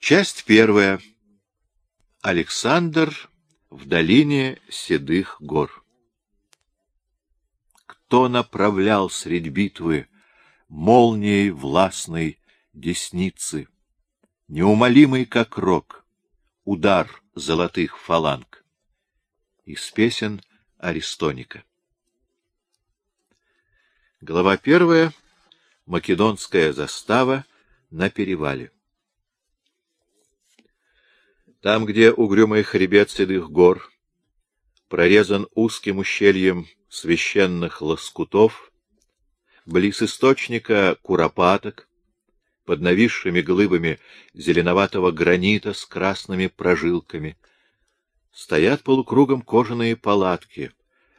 Часть первая. Александр в долине седых гор. Кто направлял средь битвы молнией властной десницы, неумолимый как рок, удар золотых фаланг? Из песен Аристоника. Глава первая. Македонская застава на перевале. Там, где угрюмый хребет седых гор прорезан узким ущельем священных лоскутов, близ источника куропаток, под нависшими глыбами зеленоватого гранита с красными прожилками, стоят полукругом кожаные палатки,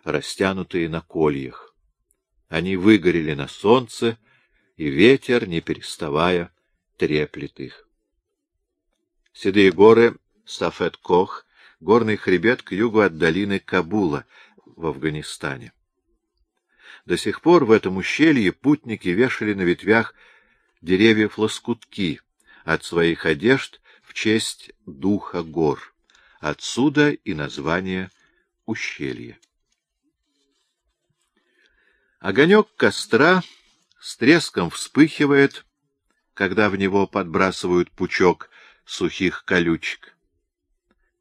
растянутые на кольях. Они выгорели на солнце, и ветер, не переставая, треплет их. Седые горы Сафет-Кох, горный хребет к югу от долины Кабула в Афганистане. До сих пор в этом ущелье путники вешали на ветвях деревьев лоскутки от своих одежд в честь духа гор. Отсюда и название ущелья. Огонек костра с треском вспыхивает, когда в него подбрасывают пучок сухих колючек.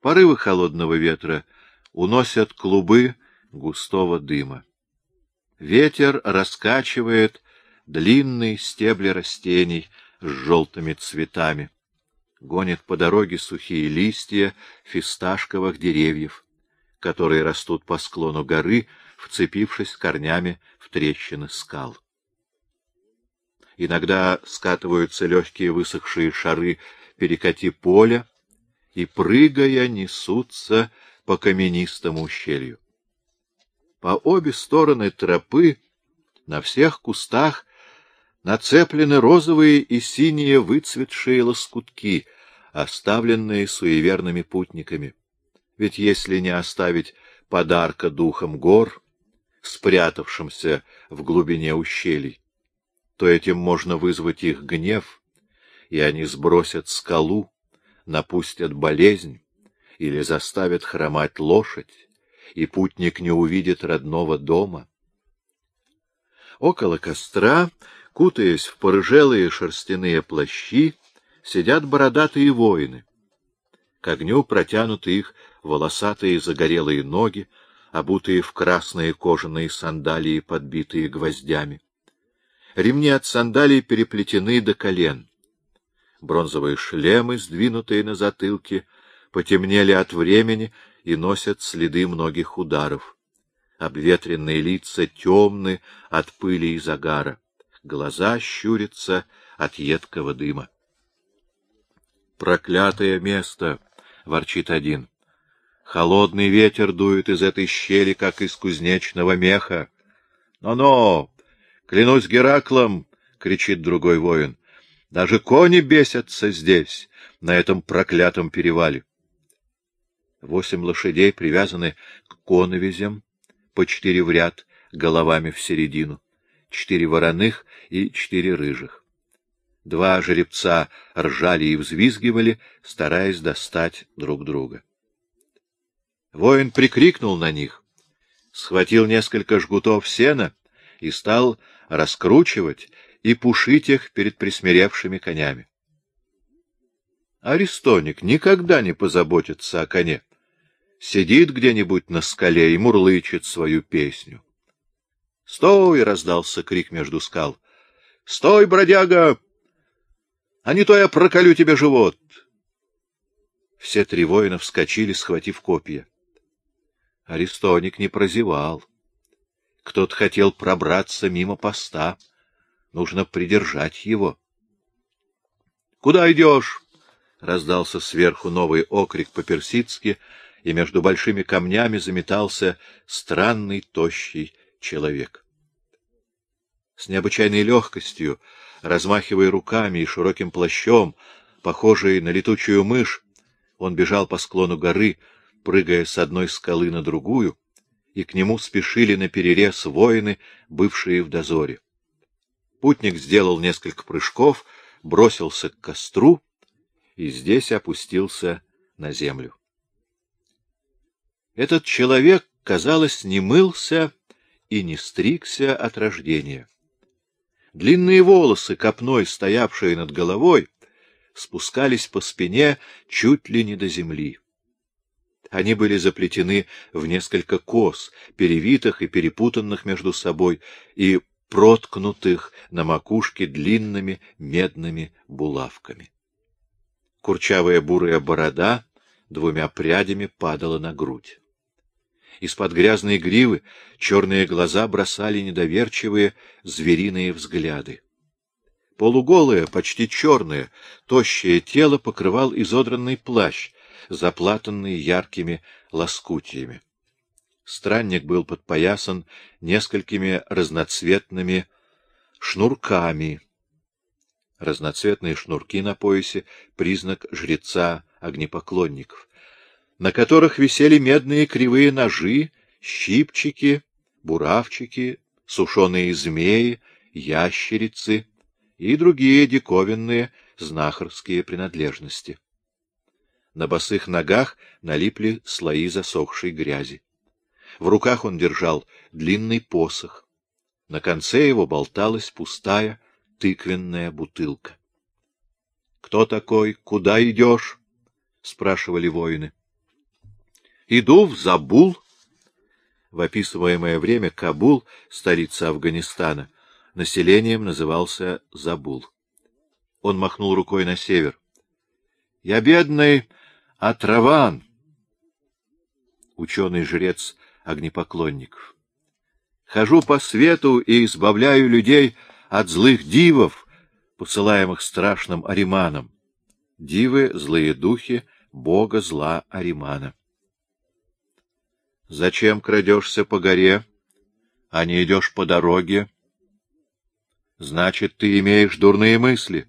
Порывы холодного ветра уносят клубы густого дыма. Ветер раскачивает длинные стебли растений с желтыми цветами, гонит по дороге сухие листья фисташковых деревьев, которые растут по склону горы, вцепившись корнями в трещины скал. Иногда скатываются легкие высохшие шары перекати поля, и, прыгая, несутся по каменистому ущелью. По обе стороны тропы на всех кустах нацеплены розовые и синие выцветшие лоскутки, оставленные суеверными путниками. Ведь если не оставить подарка духом гор, спрятавшимся в глубине ущелий, то этим можно вызвать их гнев, и они сбросят скалу, напустят болезнь или заставят хромать лошадь, и путник не увидит родного дома. Около костра, кутаясь в порыжелые шерстяные плащи, сидят бородатые воины. К огню протянуты их волосатые загорелые ноги, обутые в красные кожаные сандалии, подбитые гвоздями. Ремни от сандалий переплетены до колен. Бронзовые шлемы, сдвинутые на затылке, потемнели от времени и носят следы многих ударов. Обветренные лица темны от пыли и загара, глаза щурятся от едкого дыма. «Проклятое место!» — ворчит один. «Холодный ветер дует из этой щели, как из кузнечного меха». «Но-но! Клянусь Гераклом!» — кричит другой воин. Даже кони бесятся здесь, на этом проклятом перевале. Восемь лошадей привязаны к коновизям, по четыре в ряд, головами в середину, четыре вороных и четыре рыжих. Два жеребца ржали и взвизгивали, стараясь достать друг друга. Воин прикрикнул на них, схватил несколько жгутов сена и стал раскручивать и пушить их перед присмиревшими конями. Аристоник никогда не позаботится о коне. Сидит где-нибудь на скале и мурлычет свою песню. «Стой!» — раздался крик между скал. «Стой, бродяга! А не то я проколю тебе живот!» Все три воина вскочили, схватив копья. Аристоник не прозевал. Кто-то хотел пробраться мимо поста. Нужно придержать его. — Куда идешь? — раздался сверху новый окрик по-персидски, и между большими камнями заметался странный тощий человек. С необычайной легкостью, размахивая руками и широким плащом, похожий на летучую мышь, он бежал по склону горы, прыгая с одной скалы на другую, и к нему спешили на перерез воины, бывшие в дозоре. Путник сделал несколько прыжков, бросился к костру и здесь опустился на землю. Этот человек, казалось, не мылся и не стригся от рождения. Длинные волосы, копной стоявшие над головой, спускались по спине чуть ли не до земли. Они были заплетены в несколько кос, перевитых и перепутанных между собой, и проткнутых на макушке длинными медными булавками. Курчавая бурая борода двумя прядями падала на грудь. Из-под грязной гривы черные глаза бросали недоверчивые звериные взгляды. Полуголое, почти черное, тощее тело покрывал изодранный плащ, заплатанный яркими лоскутьями. Странник был подпоясан несколькими разноцветными шнурками. Разноцветные шнурки на поясе — признак жреца огнепоклонников, на которых висели медные кривые ножи, щипчики, буравчики, сушеные змеи, ящерицы и другие диковинные знахарские принадлежности. На босых ногах налипли слои засохшей грязи. В руках он держал длинный посох. На конце его болталась пустая тыквенная бутылка. — Кто такой? Куда идешь? — спрашивали воины. — Иду в Забул. В описываемое время Кабул, столица Афганистана, населением назывался Забул. Он махнул рукой на север. — Я бедный Атраван, ученый-жрец огнепоклонников. Хожу по свету и избавляю людей от злых дивов, посылаемых страшным Ариманом. Дивы — злые духи, бога зла Аримана. Зачем крадешься по горе, а не идешь по дороге? Значит, ты имеешь дурные мысли.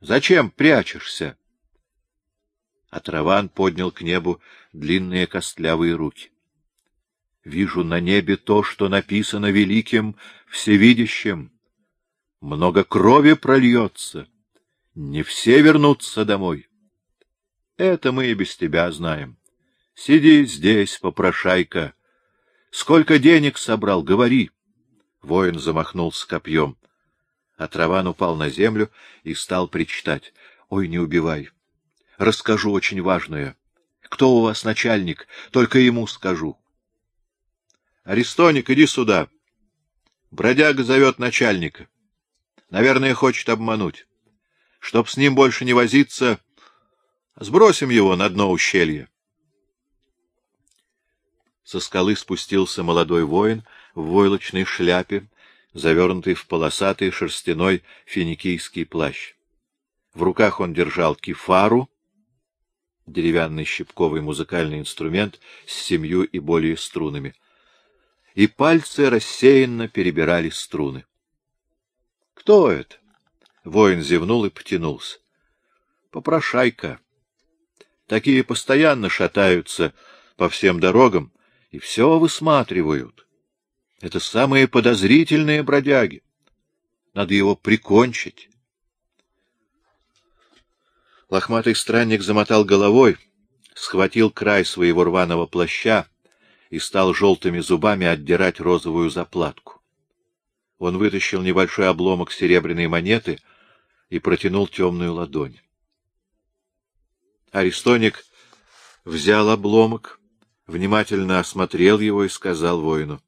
Зачем прячешься? а Траван поднял к небу длинные костлявые руки. Вижу на небе то, что написано великим всевидящим. Много крови прольется, не все вернутся домой. Это мы и без тебя знаем. Сиди здесь, попрошайка. Сколько денег собрал, говори. Воин замахнулся копьем. А Траван упал на землю и стал причитать. — Ой, не убивай! расскажу очень важное. Кто у вас начальник? Только ему скажу. Аристоник, иди сюда. Бродяга зовет начальника. Наверное, хочет обмануть. Чтоб с ним больше не возиться, сбросим его на дно ущелья. Со скалы спустился молодой воин в войлочной шляпе, завернутый в полосатый шерстяной финикийский плащ. В руках он держал кефару, деревянный щипковый музыкальный инструмент с семью и более струнами. И пальцы рассеянно перебирали струны. — Кто это? — воин зевнул и потянулся. — Попрошайка. Такие постоянно шатаются по всем дорогам и все высматривают. Это самые подозрительные бродяги. Надо его прикончить. Лохматый странник замотал головой, схватил край своего рваного плаща и стал желтыми зубами отдирать розовую заплатку. Он вытащил небольшой обломок серебряной монеты и протянул темную ладонь. Аристоник взял обломок, внимательно осмотрел его и сказал воину.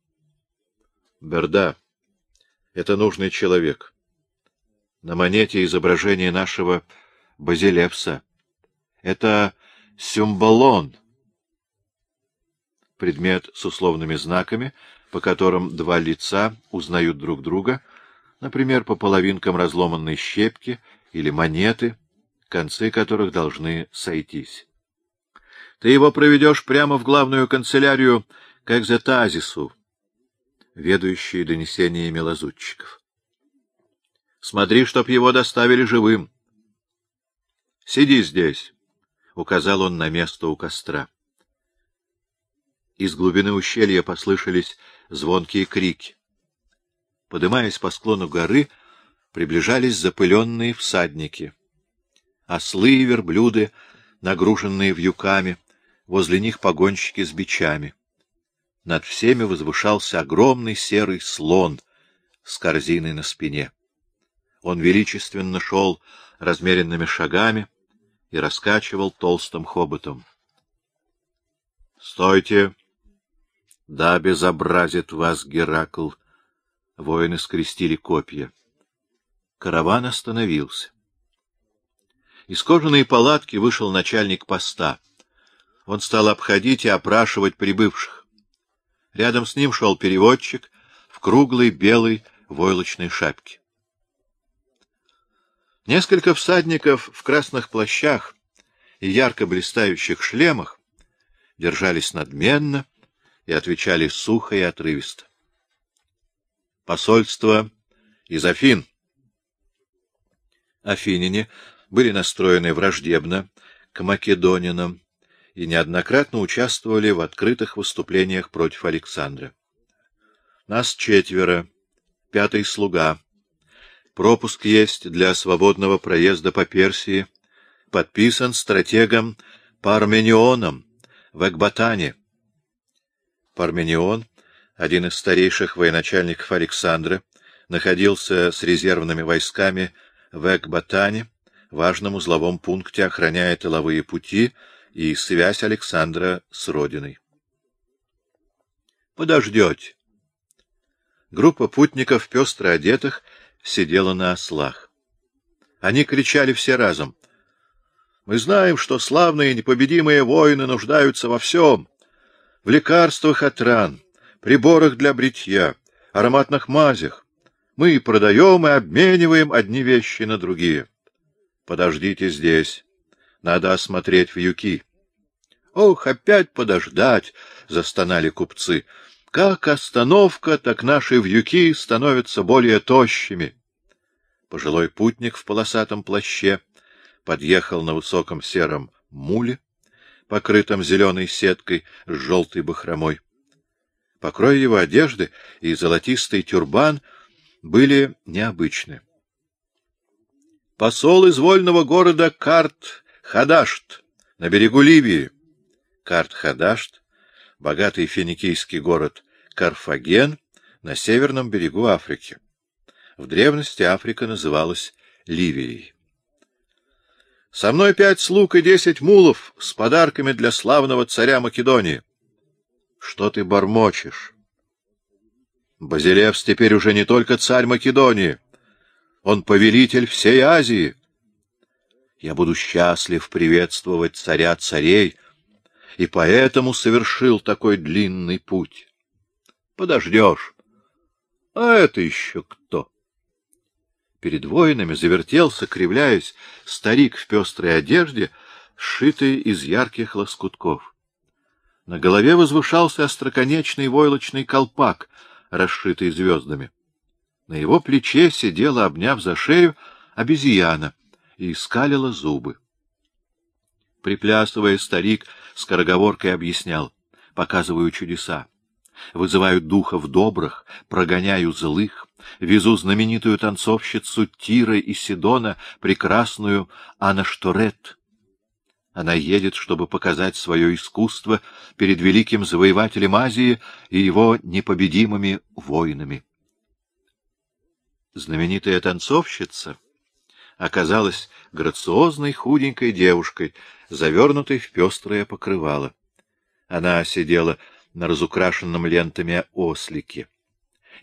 — Берда, это нужный человек. На монете изображение нашего Базилевса. Это сюмбалон, предмет с условными знаками, по которым два лица узнают друг друга, например, по половинкам разломанной щепки или монеты, концы которых должны сойтись. Ты его проведешь прямо в главную канцелярию к экзотазису, ведущей донесениями лазутчиков. Смотри, чтоб его доставили живым. — Сиди здесь, — указал он на место у костра. Из глубины ущелья послышались звонкие крики. Подымаясь по склону горы, приближались запыленные всадники. ослы и верблюды, нагруженные вьюками, возле них погонщики с бичами. Над всеми возвышался огромный серый слон с корзиной на спине. Он величественно шел размеренными шагами и раскачивал толстым хоботом. — Стойте! Да безобразит вас Геракл! Воины скрестили копья. Караван остановился. Из кожаной палатки вышел начальник поста. Он стал обходить и опрашивать прибывших. Рядом с ним шел переводчик в круглой белой войлочной шапке. Несколько всадников в красных плащах и ярко блистающих шлемах держались надменно и отвечали сухо и отрывисто. Посольство из Афин. Афиняне были настроены враждебно к македонинам и неоднократно участвовали в открытых выступлениях против Александра. Нас четверо, пятый слуга. Пропуск есть для свободного проезда по Персии, подписан стратегом Парменионом в Экбатане. Парменион, один из старейших военачальников Александра, находился с резервными войсками в Экбатане, важном узловом пункте, охраняя тыловые пути и связь Александра с родиной. Подождете. Группа путников, пестро одетых, сидела на ослах. Они кричали все разом. Мы знаем, что славные непобедимые воины нуждаются во всем. В лекарствах от ран, приборах для бритья, ароматных мазях. Мы продаем и обмениваем одни вещи на другие. Подождите здесь. Надо осмотреть вьюки. Ох, опять подождать, — застонали купцы. Как остановка, так наши вьюки становятся более тощими. Пожилой путник в полосатом плаще подъехал на высоком сером муле, покрытом зеленой сеткой с желтой бахромой. Покрой его одежды и золотистый тюрбан были необычны. Посол из вольного города Карт-Хадашт на берегу Ливии. Карт-Хадашт — богатый финикийский город Карфаген на северном берегу Африки. В древности Африка называлась Ливией. Со мной пять слуг и десять мулов с подарками для славного царя Македонии. Что ты бормочешь? Базилевс теперь уже не только царь Македонии. Он повелитель всей Азии. Я буду счастлив приветствовать царя царей, и поэтому совершил такой длинный путь. Подождешь. А это еще кто? Перед воинами завертелся, кривляясь, старик в пестрой одежде, сшитый из ярких лоскутков. На голове возвышался остроконечный войлочный колпак, расшитый звездами. На его плече сидела, обняв за шею, обезьяна и скалила зубы. Приплясывая, старик скороговоркой объяснял. Показываю чудеса. Вызываю духов добрых, прогоняю злых, везу знаменитую танцовщицу Тира и Сидона, прекрасную Анашторет. Она едет, чтобы показать свое искусство перед великим завоевателем Азии и его непобедимыми воинами. Знаменитая танцовщица оказалась грациозной худенькой девушкой, завернутой в пестрое покрывало. Она сидела на разукрашенном лентами ослике.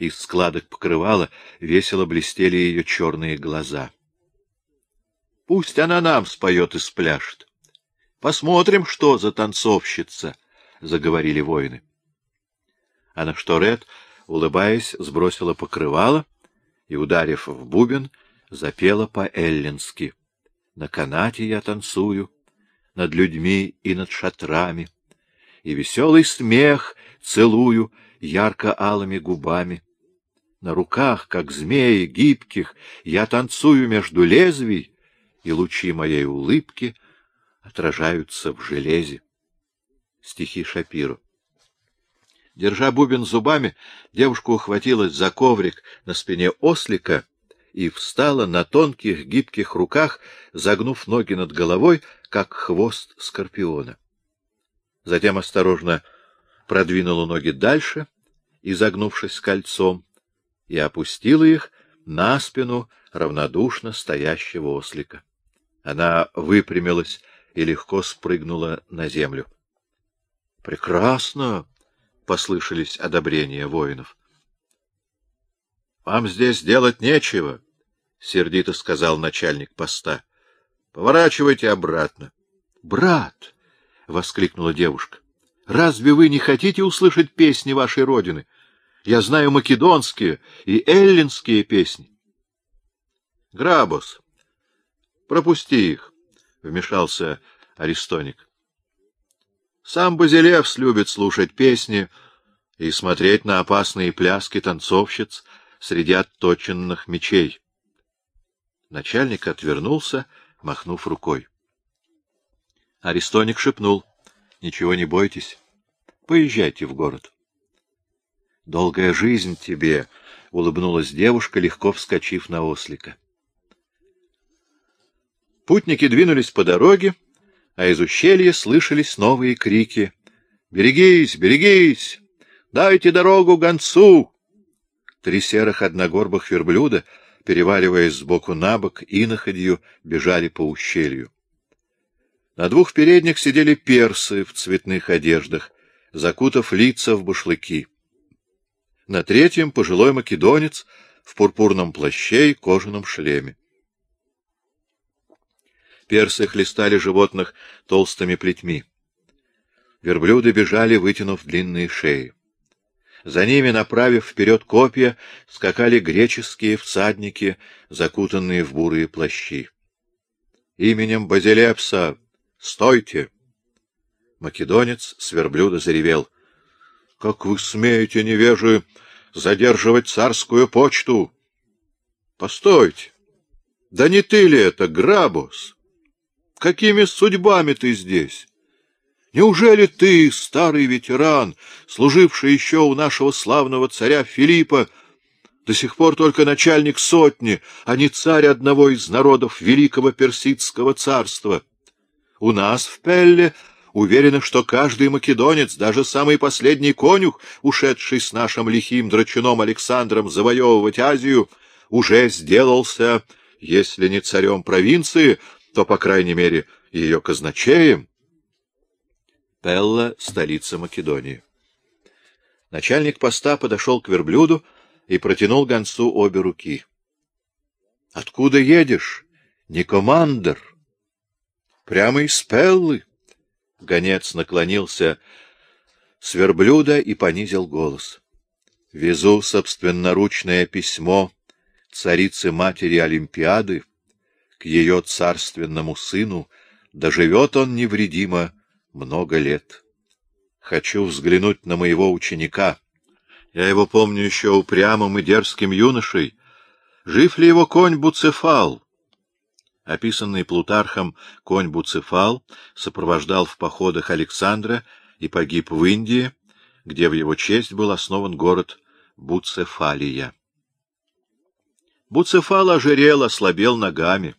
Из складок покрывала весело блестели ее черные глаза. — Пусть она нам споет и спляшет. Посмотрим, что за танцовщица, — заговорили воины. А на что Ред, улыбаясь, сбросила покрывало и, ударив в бубен, запела по-эллински. На канате я танцую, над людьми и над шатрами, и веселый смех целую ярко-алыми губами. На руках, как змеи гибких, я танцую между лезвий, и лучи моей улыбки — отражаются в железе. Стихи Шапиру. Держа бубен зубами, девушка ухватилась за коврик на спине ослика и встала на тонких гибких руках, загнув ноги над головой, как хвост скорпиона. Затем осторожно продвинула ноги дальше, изогнувшись кольцом, и опустила их на спину равнодушно стоящего ослика. Она выпрямилась и легко спрыгнула на землю. — Прекрасно! — послышались одобрения воинов. — Вам здесь делать нечего, — сердито сказал начальник поста. — Поворачивайте обратно. — Брат! — воскликнула девушка. — Разве вы не хотите услышать песни вашей родины? Я знаю македонские и эллинские песни. — Грабус, пропусти их, — вмешался Аристоник. Сам Базилевс любит слушать песни и смотреть на опасные пляски танцовщиц среди отточенных мечей. Начальник отвернулся, махнув рукой. Аристоник шепнул. — Ничего не бойтесь. Поезжайте в город. — Долгая жизнь тебе! — улыбнулась девушка, легко вскочив на ослика. Путники двинулись по дороге, а из ущелья слышались новые крики. «Берегись! Берегись! Дайте дорогу гонцу!» Три серых одногорбых верблюда, переваливаясь сбоку на бок, иноходью бежали по ущелью. На двух передних сидели персы в цветных одеждах, закутав лица в башлыки. На третьем — пожилой македонец в пурпурном плаще и кожаном шлеме. Персы хлестали животных толстыми плетьми. Верблюды бежали, вытянув длинные шеи. За ними, направив вперед копья, скакали греческие всадники, закутанные в бурые плащи. «Именем Базилепса! Стойте!» Македонец с верблюда заревел. «Как вы смеете, невежи, задерживать царскую почту?» «Постойте! Да не ты ли это, Грабус?» Какими судьбами ты здесь? Неужели ты, старый ветеран, служивший еще у нашего славного царя Филиппа, до сих пор только начальник сотни, а не царь одного из народов великого персидского царства? У нас в Пелле уверены, что каждый македонец, даже самый последний конюх, ушедший с нашим лихим драчуном Александром завоевывать Азию, уже сделался, если не царем провинции, то, по крайней мере, ее казначеем. Пелла — столица Македонии. Начальник поста подошел к верблюду и протянул гонцу обе руки. — Откуда едешь? Не командор. — Прямо из Пеллы. Гонец наклонился с верблюда и понизил голос. — Везу собственноручное письмо царицы-матери Олимпиады к ее царственному сыну, доживет он невредимо много лет. Хочу взглянуть на моего ученика. Я его помню еще упрямым и дерзким юношей. Жив ли его конь Буцефал? Описанный Плутархом конь Буцефал сопровождал в походах Александра и погиб в Индии, где в его честь был основан город Буцефалия. Буцефал ожирел, ослабел ногами.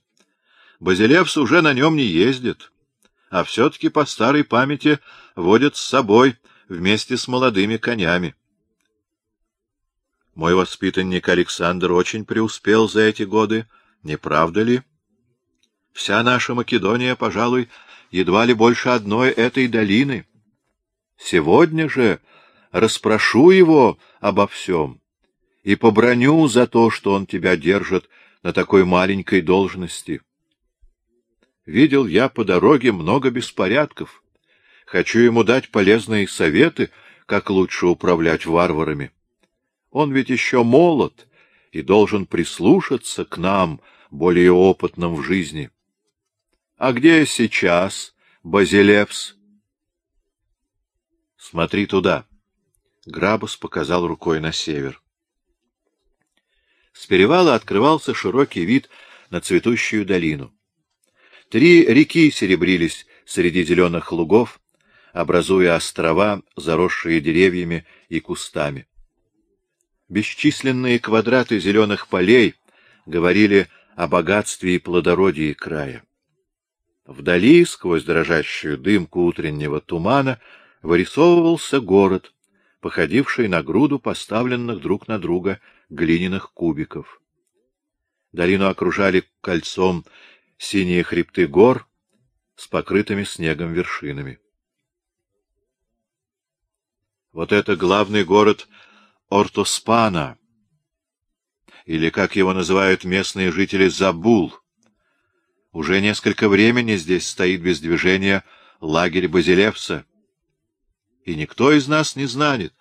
Базилевс уже на нем не ездит, а все-таки по старой памяти водит с собой вместе с молодыми конями. Мой воспитанник Александр очень преуспел за эти годы, не правда ли? Вся наша Македония, пожалуй, едва ли больше одной этой долины. Сегодня же расспрошу его обо всем и поброню за то, что он тебя держит на такой маленькой должности. Видел я по дороге много беспорядков. Хочу ему дать полезные советы, как лучше управлять варварами. Он ведь еще молод и должен прислушаться к нам, более опытным в жизни. А где сейчас Базилевс? Смотри туда. Грабус показал рукой на север. С перевала открывался широкий вид на цветущую долину. Три реки серебрились среди зеленых лугов, образуя острова, заросшие деревьями и кустами. Бесчисленные квадраты зеленых полей говорили о богатстве и плодородии края. Вдали, сквозь дрожащую дымку утреннего тумана, вырисовывался город, походивший на груду поставленных друг на друга глиняных кубиков. Долину окружали кольцом синие хребты гор с покрытыми снегом вершинами. Вот это главный город Ортоспана, или, как его называют местные жители, Забул. Уже несколько времени здесь стоит без движения лагерь Базилевса. И никто из нас не знает,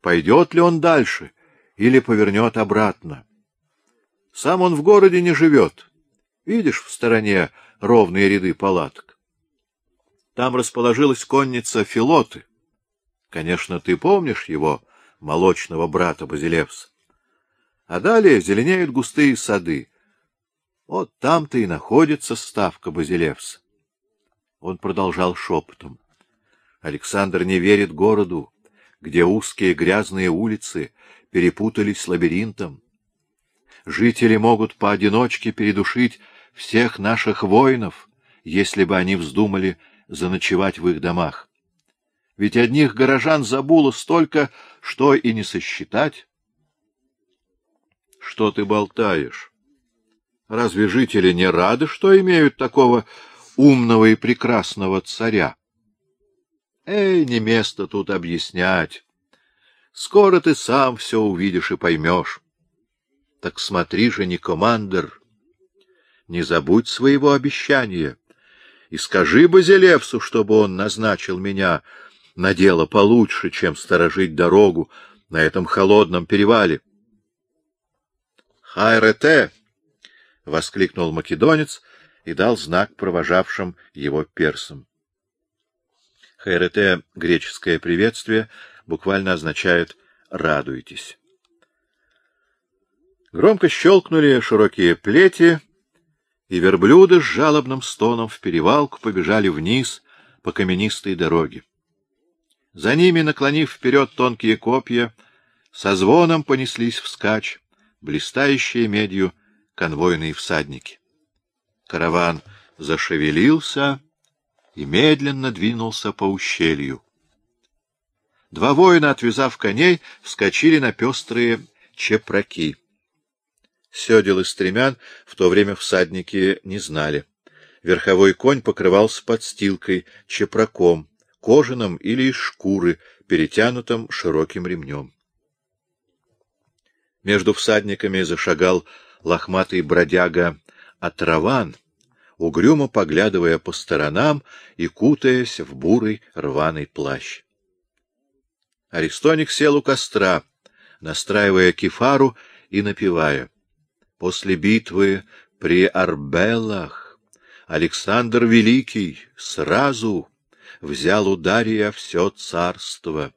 пойдет ли он дальше или повернет обратно. Сам он в городе не живет. Видишь в стороне ровные ряды палаток. Там расположилась конница Филоты. Конечно, ты помнишь его, молочного брата Базилевса. А далее зеленеют густые сады. Вот там-то и находится ставка Базилевса. Он продолжал шепотом. Александр не верит городу, где узкие грязные улицы перепутались лабиринтом. Жители могут поодиночке передушить всех наших воинов, если бы они вздумали заночевать в их домах. Ведь одних горожан забуло столько, что и не сосчитать. Что ты болтаешь? Разве жители не рады, что имеют такого умного и прекрасного царя? Эй, не место тут объяснять. Скоро ты сам все увидишь и поймешь. Так смотри же, не командир, не забудь своего обещания и скажи Базилевсу, чтобы он назначил меня на дело получше, чем сторожить дорогу на этом холодном перевале. — Хайрете! — воскликнул македонец и дал знак провожавшим его персам. Хайрете, греческое приветствие, буквально означает «радуйтесь». Громко щелкнули широкие плети, и верблюды с жалобным стоном в перевалку побежали вниз по каменистой дороге. За ними, наклонив вперед тонкие копья, со звоном понеслись вскачь блистающие медью конвойные всадники. Караван зашевелился и медленно двинулся по ущелью. Два воина, отвязав коней, вскочили на пестрые чепраки. Седел и стремян в то время всадники не знали. Верховой конь покрывался подстилкой, чепраком, кожаным или из шкуры, перетянутым широким ремнем. Между всадниками зашагал лохматый бродяга Атраван, угрюмо поглядывая по сторонам и кутаясь в бурый рваный плащ. Аристоник сел у костра, настраивая кефару и напевая. После битвы при Арбеллах Александр Великий сразу взял у Дария все царство.